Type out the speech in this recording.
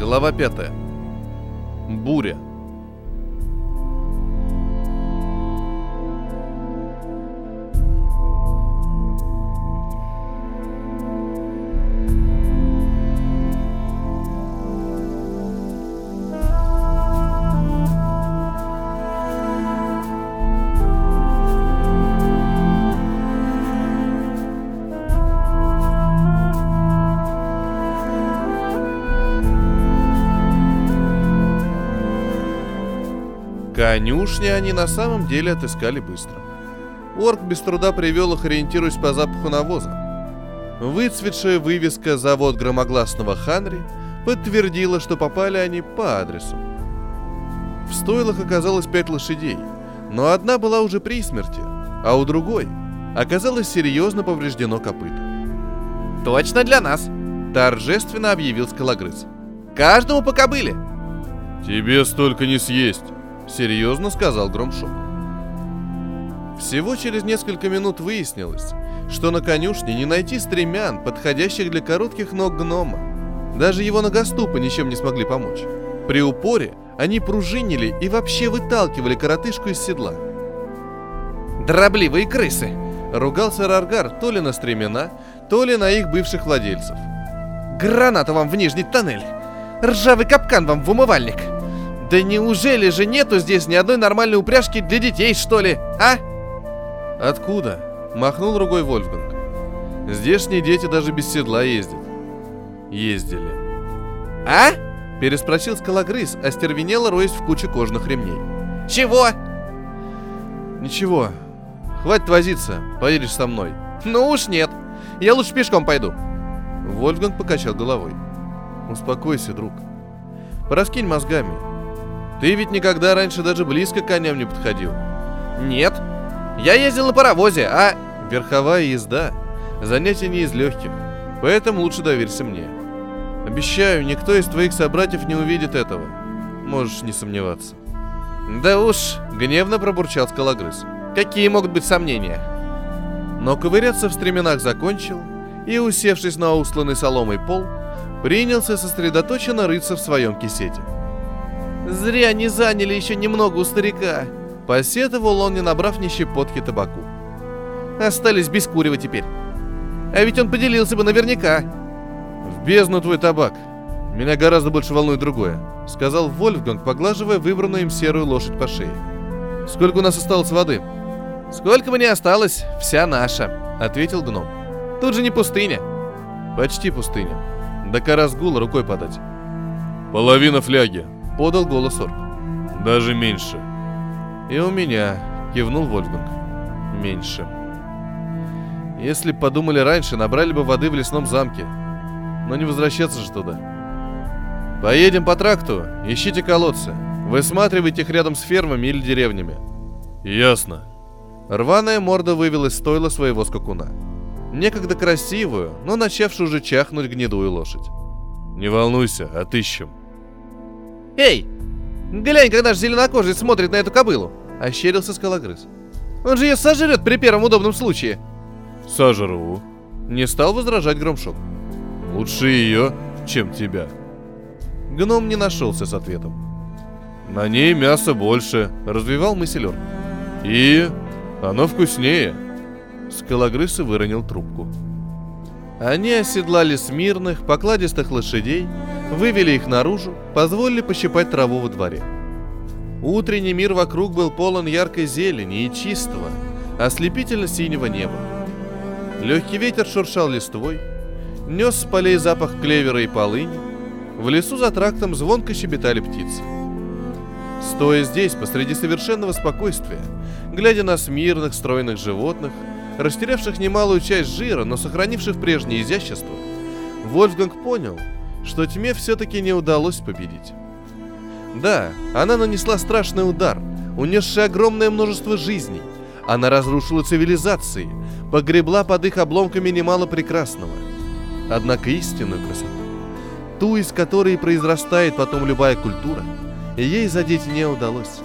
Глава 5. Буря. Конюшни они на самом деле отыскали быстро. Орк без труда привел их, ориентируясь по запаху навоза. Выцветшая вывеска «Завод громогласного Ханри» подтвердила, что попали они по адресу. В стойлах оказалось пять лошадей, но одна была уже при смерти, а у другой оказалось серьезно повреждено копыто. «Точно для нас!» – торжественно объявил скалогрыз. «Каждому по кобыле!» «Тебе столько не съесть!» Серьезно сказал Громшок. Всего через несколько минут выяснилось, что на конюшне не найти стремян, подходящих для коротких ног гнома. Даже его ногоступы ничем не смогли помочь. При упоре они пружинили и вообще выталкивали коротышку из седла. «Дробливые крысы!» — ругался Раргар то ли на стремена, то ли на их бывших владельцев. «Граната вам в нижний тоннель! Ржавый капкан вам в умывальник!» Да неужели же нету здесь ни одной нормальной упряжки для детей, что ли, а? Откуда? Махнул рукой Вольфганг. Здешние дети даже без седла ездят. Ездили. А? Переспросил скалогрыз, остервенело роясь в куче кожных ремней. Чего? Ничего. Хватит возиться, поедешь со мной. Ну уж нет. Я лучше пешком пойду. Вольфганг покачал головой. Успокойся, друг. Пораскинь мозгами. Ты ведь никогда раньше даже близко к коням не подходил. Нет. Я ездил на паровозе, а... Верховая езда – занятие не из легких, поэтому лучше доверься мне. Обещаю, никто из твоих собратьев не увидит этого. Можешь не сомневаться. Да уж, гневно пробурчал скалогрыз. Какие могут быть сомнения? Но ковыряться в стременах закончил и, усевшись на усланный соломой пол, принялся сосредоточенно рыться в своем кисете. Зря не заняли еще немного у старика. Посетовал он, не набрав ни щепотки табаку. Остались без курева теперь. А ведь он поделился бы наверняка. В бездну твой табак. Меня гораздо больше волнует другое, сказал Вольфганг, поглаживая выбранную им серую лошадь по шее. Сколько у нас осталось воды? Сколько бы ни осталось, вся наша, ответил гном. Тут же не пустыня. Почти пустыня. До Карасгула рукой подать. Половина фляги, подал голос Орк. Даже меньше. И у меня, кивнул Вольфганг. Меньше. Если б подумали раньше, набрали бы воды в лесном замке. Но не возвращаться же туда. Поедем по тракту, ищите колодцы. Высматривайте их рядом с фермами или деревнями. Ясно. Рваная морда вывела из стойла своего скакуна. Некогда красивую, но начавшую уже чахнуть гнедую лошадь. Не волнуйся, отыщем. «Эй, глянь, когда же зеленокожий смотрит на эту кобылу!» — ощерился скалогрыз. «Он же ее сожрет при первом удобном случае!» «Сожру!» — не стал возражать Громшок. «Лучше ее, чем тебя!» Гном не нашелся с ответом. «На ней мяса больше», — развивал мысль «И оно вкуснее!» Скалогрыз и выронил трубку. Они оседлали смирных, покладистых лошадей, вывели их наружу, позволили пощипать траву во дворе. Утренний мир вокруг был полон яркой зелени и чистого, ослепительно-синего неба. Легкий ветер шуршал листвой, нес с полей запах клевера и полыни, в лесу за трактом звонко щебетали птицы. Стоя здесь, посреди совершенного спокойствия, глядя на смирных, стройных животных, растерявших немалую часть жира, но сохранивших прежнее изящество, Вольфганг понял, что тьме все-таки не удалось победить. Да, она нанесла страшный удар, унесший огромное множество жизней. Она разрушила цивилизации, погребла под их обломками немало прекрасного. Однако истинную красоту, ту, из которой произрастает потом любая культура, ей задеть не удалось.